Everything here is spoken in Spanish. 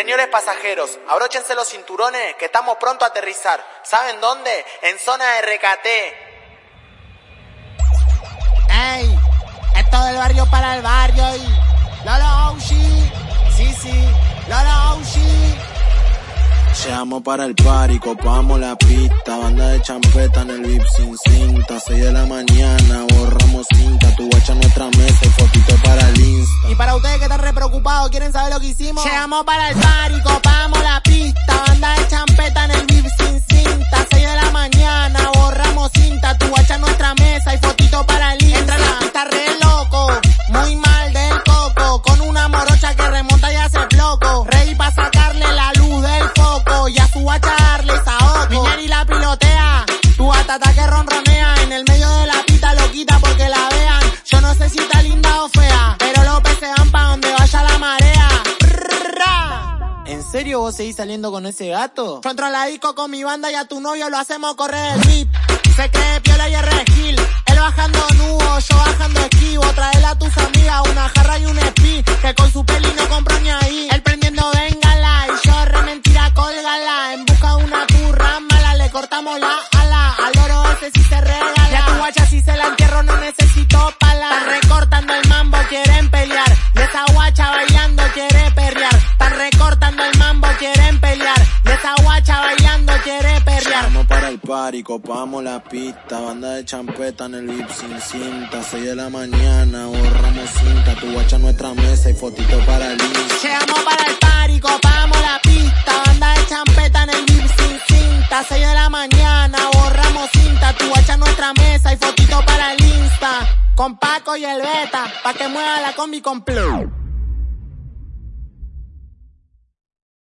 Señores pasajeros, abróchense los cinturones que estamos pronto a aterrizar. ¿Saben dónde? En zona de RKT. ¡Ey! Esto del barrio para el barrio y... Lolo Oushi. Sí, sí. Lolo Oushi. Llegamos para el party, copamos la pista, banda de champeta en el VIP sin cinta, 6 de la mañana, borramos quieren saber lo que hicimos, llegamos para el party, copamos la pista, banda de champeta serio vos seguís saliendo con ese gato? Yo entro la disco con mi banda y a tu novio lo hacemos correr el VIP. Se cree piola y R skill. Él bajando nudo, yo bajando esquivo. Traele a tus amigas una jarra y un speed. Que con su peli no compro ni ahí. Él prendiendo véngala y yo re mentira colgala. En busca de una turra mala le cortamos la ala. Al oro ese si se regala. Y a tu guacha si se Llegamos para el party, copamos la pista, banda de champeta en el VIP sin cinta, 6 de la mañana, borramos cinta, tu guacha nuestra mesa y fotito para el. Llegamos para el party, copamos la pista, banda de champeta en el VIP sin cinta, 6 de la mañana, borramos cinta, tu guacha nuestra mesa y fotito para el Insta, con Paco y el Beta, pa' que mueva la combi con Plum.